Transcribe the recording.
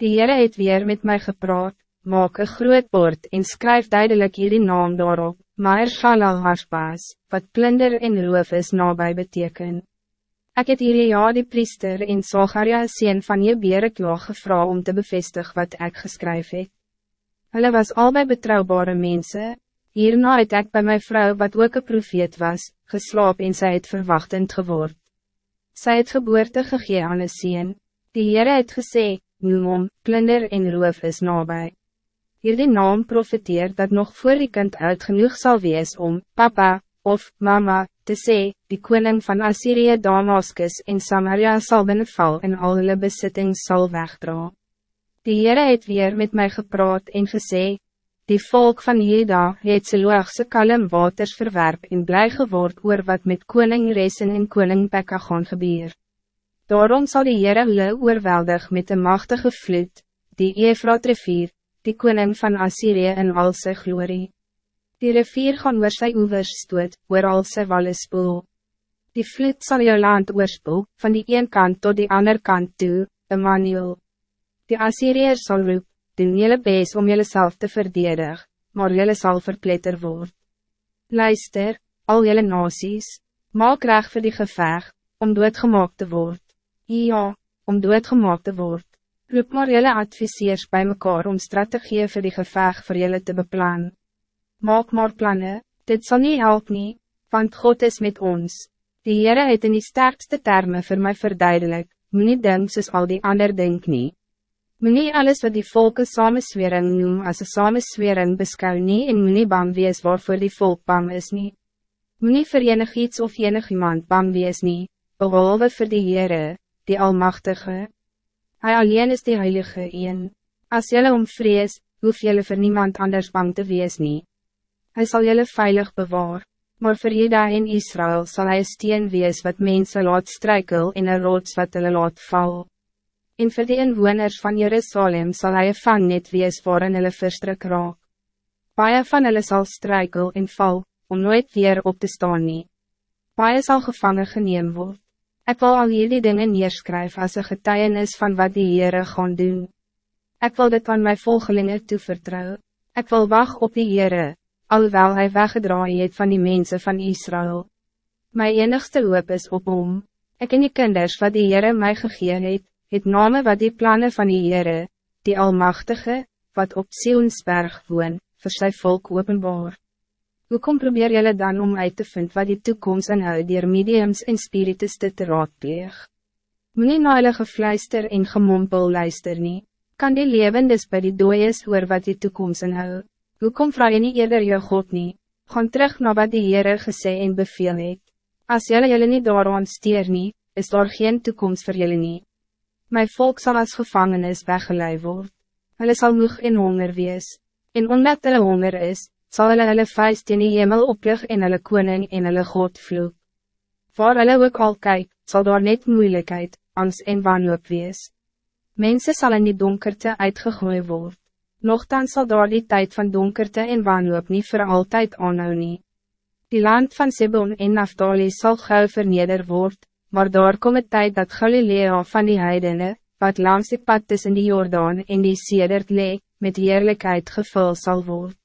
Die Heere het weer met mij gepraat, maak een groot bord en skryf duidelijk hierdie naam daarop, maar Shalal Hashbaz, wat plunder en roof is nabij beteken. Ik het hierdie ja die priester en Zacharia sien van je berekla gevra om te bevestig wat ik geskryf het. Hulle was albei betrouwbare mensen. Hierna het ek bij mijn vrouw wat ook een profeet was, geslaap en sy het verwachtend geword. Sy het geboorte gegee aan een sien. Die Heere het gesê, noem om, plunder en roof is nabij. Hierdie naam profeteer dat nog voor die kind uit genoeg zal wees om, papa, of mama, te sê, die koning van Assyrië Damascus en Samaria sal binnenval en al hulle besittings sal wegdra. Die Heere het weer met mij gepraat en gesê, die volk van Jeda het sy loogse kalm waters verwerp en blij geword oor wat met koning Resen en koning Pekka gaan gebeur. Daarom zal die Heere hulle oorweldig met een machtige vloed, die Efraat rivier, die koning van Assyrië in al sy glorie. Die rivier gaan oor sy oevers stoot, oor al sy walle spoel. Die vloed zal jou land oorspoel, van die een kant tot die ander kant toe, Emmanuel. Die Assyriër zal roep, doen jylle bees om jylle self te verdedig, maar jylle sal verpletter word. Luister, al jylle nasies, maak reg vir die geveg, om doodgemaak te word. Ja, om doodgemaak te word. Roep maar jullie adviseurs bij mekaar om strategieën voor die geveg voor jullie te beplan. Maak maar plannen, dit zal niet helpen, nie, want God is met ons. Die Heere het in die sterkste termen voor mij verduidelijk, moet niet denken soos al die ander denk nie. Moet nie alles wat die volke samenswering noem as een samenswering beskou nie en moet nie bang wees waarvoor die volk bang is nie. Moet nie vir enig iets of enig iemand bang wees nie, behalve vir die Heere, die Almachtige. Hij alleen is die Heilige een. Als jullie om vrees, hoef jullie voor niemand anders bang te wees nie. Hij zal jullie veilig bewaar, maar voor Juda in Israël zal hij steen wees wat mensen laat strijkel in een rots wat hulle laat val. En voor de inwoners van Jerusalem zal hij van net wees waarin hulle verstrik raak. Paie van hulle sal strijkel en val, om nooit weer op te staan nie. Paie sal gevangen geneem word. Ik wil al jullie dingen neerskryf als een getuienis van wat die Heere gaan doen. Ik wil dit aan mijn volgelingen toevertrouwen. Ik wil wacht op die Heere, alhoewel hij weggedraaid het van die mensen van Israël. Mijn enigste hoop is op hom. Ik en die kinders wat die Heere mij gegeven het, het name wat die plannen van die Heere, die Almachtige, wat op Sionsberg woon, vir sy volk openbaar. Hoe kom probeer jullie dan om uit te vinden wat die toekomst inhoud dier mediums en spiritus te raadpleeg? Moe na hulle gefluister en gemompel luister nie, kan die levendes by die dooies hoor wat die toekomst inhoud? Hoe kom vraag je nie eerder jou God nie? Gaan terug naar wat die Heere gesê en beveel het. As jylle jylle nie daaraan steer nie, is daar geen toekomst voor jullie nie. My volk zal als gevangenis weggelei word. Hulle sal moeg en honger wees. En omdat hulle honger is, zal hulle hulle vuist in die hemel oplig en hulle koning en hulle God vloek. Waar hulle ook al kyk, sal daar net moeilijkheid, angst en wanhoop wees. Mensen zal in die donkerte uitgegooi word. Nochtans zal daar die tijd van donkerte en wanhoop niet voor altijd aanhou nie. Die land van Sebon en Naftali zal gauw verneder word, maar daar kom het tijd dat Galilea van die heidene, wat langs die pad tussen die Jordaan en die Sedert lee, met eerlijkheid gevul zal worden.